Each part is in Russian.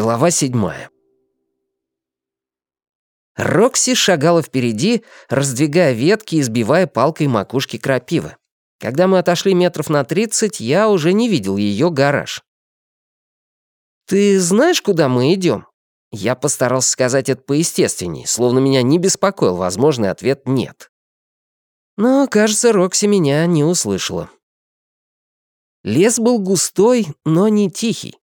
Глава седьмая. Рокси шагала впереди, раздвигая ветки и сбивая палкой макушки крапивы. Когда мы отошли метров на тридцать, я уже не видел ее гараж. «Ты знаешь, куда мы идем?» Я постарался сказать это поестественней, словно меня не беспокоил возможный ответ «нет». Но, кажется, Рокси меня не услышала. Лес был густой, но не тихий.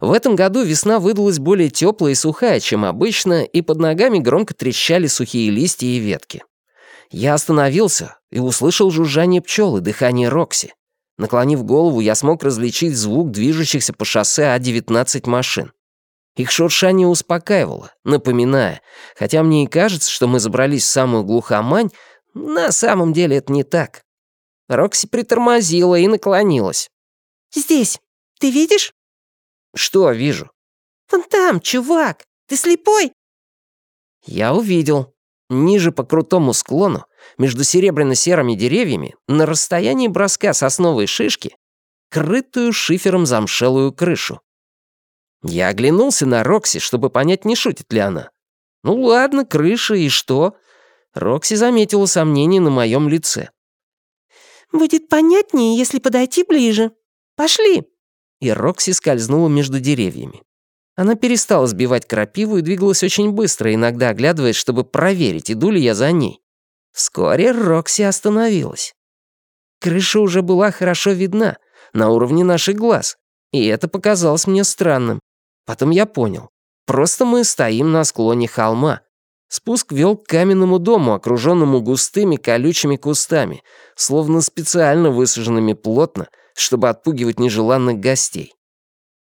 В этом году весна выдалась более теплая и сухая, чем обычно, и под ногами громко трещали сухие листья и ветки. Я остановился и услышал жужжание пчел и дыхание Рокси. Наклонив голову, я смог различить звук движущихся по шоссе А-19 машин. Их шуршание успокаивало, напоминая, хотя мне и кажется, что мы забрались в самую глухомань, на самом деле это не так. Рокси притормозила и наклонилась. «Здесь. Ты видишь?» «Что вижу?» «Вон там, чувак. Ты слепой?» Я увидел. Ниже по крутому склону, между серебряно-серыми деревьями, на расстоянии броска сосновой шишки, крытую шифером замшелую крышу. Я оглянулся на Рокси, чтобы понять, не шутит ли она. Ну ладно, крыша и что? Рокси заметила сомнение на моем лице. «Будет понятнее, если подойти ближе», Пошли!» И Рокси скользнула между деревьями. Она перестала сбивать крапиву и двигалась очень быстро, иногда оглядываясь, чтобы проверить, иду ли я за ней. Вскоре Рокси остановилась. Крыша уже была хорошо видна, на уровне наших глаз, и это показалось мне странным. Потом я понял. Просто мы стоим на склоне холма. Спуск вел к каменному дому, окруженному густыми колючими кустами, словно специально высаженными плотно, чтобы отпугивать нежеланных гостей.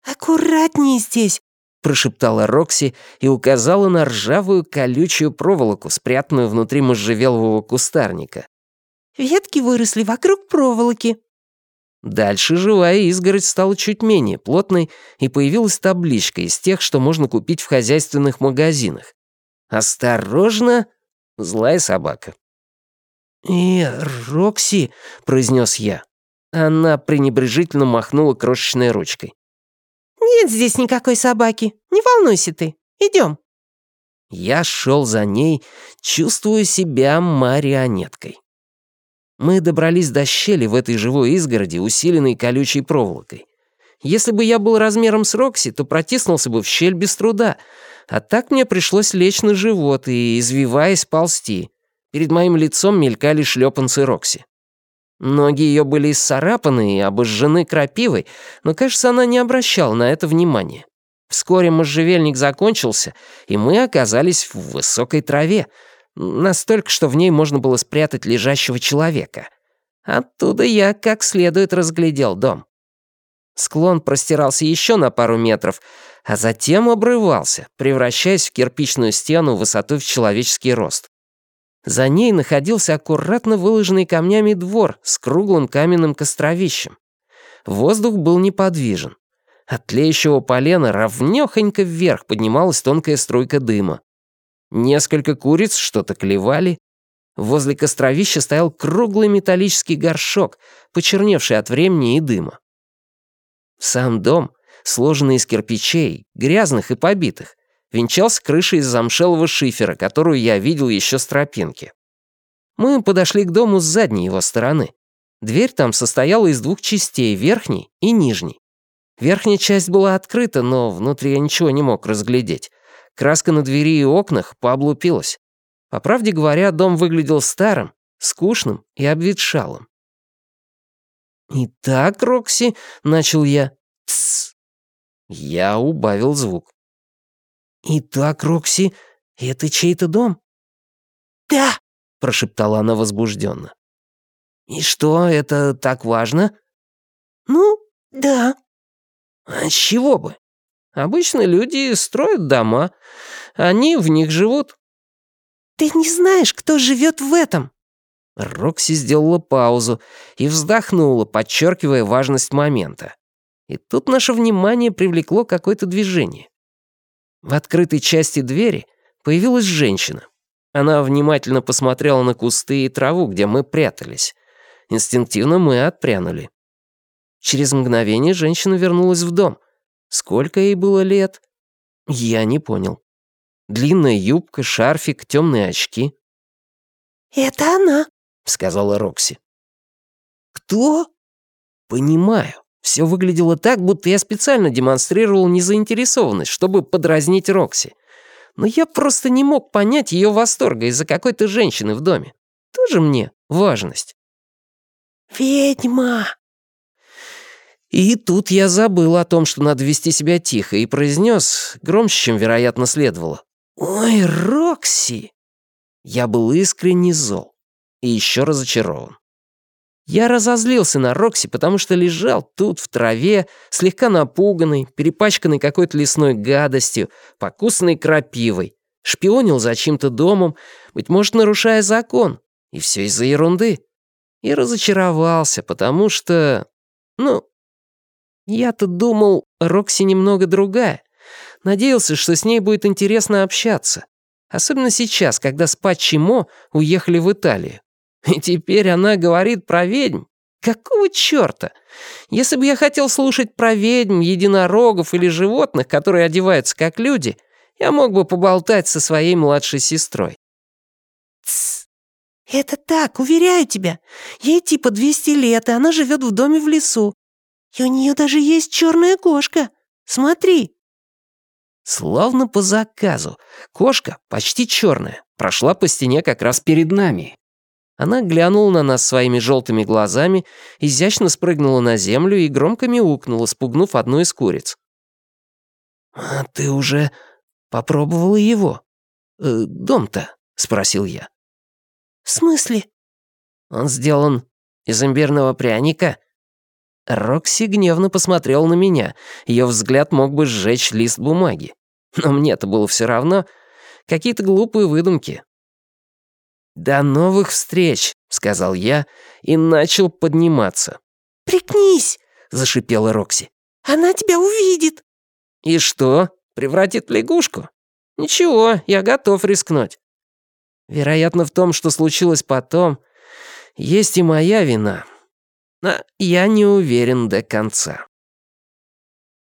«Аккуратнее здесь», — прошептала Рокси и указала на ржавую колючую проволоку, спрятанную внутри можжевелового кустарника. «Ветки выросли вокруг проволоки». Дальше живая изгородь стала чуть менее плотной, и появилась табличка из тех, что можно купить в хозяйственных магазинах. «Осторожно, злая собака». «Э, Рокси», — произнес я. Она пренебрежительно махнула крошечной ручкой. «Нет здесь никакой собаки. Не волнуйся ты. Идем. Я шел за ней, чувствуя себя марионеткой. Мы добрались до щели в этой живой изгороди, усиленной колючей проволокой. Если бы я был размером с Рокси, то протиснулся бы в щель без труда, а так мне пришлось лечь на живот и, извиваясь, ползти. Перед моим лицом мелькали шлепанцы Рокси. Ноги ее были исцарапаны и обожжены крапивой, но, кажется, она не обращала на это внимания. Вскоре можжевельник закончился, и мы оказались в высокой траве, настолько, что в ней можно было спрятать лежащего человека. Оттуда я как следует разглядел дом. Склон простирался еще на пару метров, а затем обрывался, превращаясь в кирпичную стену высотой в человеческий рост. За ней находился аккуратно выложенный камнями двор с круглым каменным костровищем. Воздух был неподвижен. От тлеющего полена ровнёхонько вверх поднималась тонкая струйка дыма. Несколько куриц что-то клевали. Возле костровища стоял круглый металлический горшок, почерневший от времени и дыма. Сам дом, сложенный из кирпичей, грязных и побитых, венчался крышей из замшелого шифера, которую я видел еще с тропинки. Мы подошли к дому с задней его стороны. Дверь там состояла из двух частей, верхней и нижней. Верхняя часть была открыта, но внутри я ничего не мог разглядеть. Краска на двери и окнах пооблупилась. По правде говоря, дом выглядел старым, скучным и обветшалым. «Итак, Рокси», — начал я. «Тссс». Я убавил звук. «Итак, Рокси, это чей-то дом?» «Да!» — прошептала она возбужденно. «И что, это так важно?» «Ну, да». «А с чего бы? Обычно люди строят дома, они в них живут». «Ты не знаешь, кто живет в этом?» Рокси сделала паузу и вздохнула, подчеркивая важность момента. И тут наше внимание привлекло какое-то движение. В открытой части двери появилась женщина. Она внимательно посмотрела на кусты и траву, где мы прятались. Инстинктивно мы отпрянули. Через мгновение женщина вернулась в дом. Сколько ей было лет? Я не понял. Длинная юбка, шарфик, темные очки. «Это она», — сказала Рокси. «Кто?» «Понимаю. Все выглядело так, будто я специально демонстрировал незаинтересованность, чтобы подразнить Рокси. Но я просто не мог понять ее восторга из-за какой-то женщины в доме. Тоже мне важность». «Ведьма!» И тут я забыл о том, что надо вести себя тихо, и произнес, громче, чем, вероятно, следовало. «Ой, Рокси!» Я был искренне зол и еще разочарован. Я разозлился на Рокси, потому что лежал тут, в траве, слегка напуганный, перепачканный какой-то лесной гадостью, покусанный крапивой, шпионил за чьим-то домом, быть может, нарушая закон, и все из-за ерунды. И разочаровался, потому что... Ну, я-то думал, Рокси немного другая. Надеялся, что с ней будет интересно общаться. Особенно сейчас, когда спать Чимо уехали в Италию. И теперь она говорит про ведьм. Какого чёрта? Если бы я хотел слушать про ведьм, единорогов или животных, которые одеваются как люди, я мог бы поболтать со своей младшей сестрой. Тссс. Это так, уверяю тебя. Ей типа 200 лет, и она живет в доме в лесу. И у нее даже есть черная кошка. Смотри. Словно по заказу. Кошка, почти черная, прошла по стене как раз перед нами. Она глянула на нас своими желтыми глазами, изящно спрыгнула на землю и громко мяукнула, спугнув одну из куриц. «А ты уже попробовала его? Э, дом-то?» — спросил я. «В смысле?» «Он сделан из имбирного пряника». Рокси гневно посмотрел на меня. Ее взгляд мог бы сжечь лист бумаги. Но мне-то было все равно. Какие-то глупые выдумки. «До новых встреч», — сказал я и начал подниматься. «Прикнись», — зашипела Рокси. «Она тебя увидит». «И что, превратит в лягушку? Ничего, я готов рискнуть». Вероятно, в том, что случилось потом, есть и моя вина. Но я не уверен до конца.